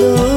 love.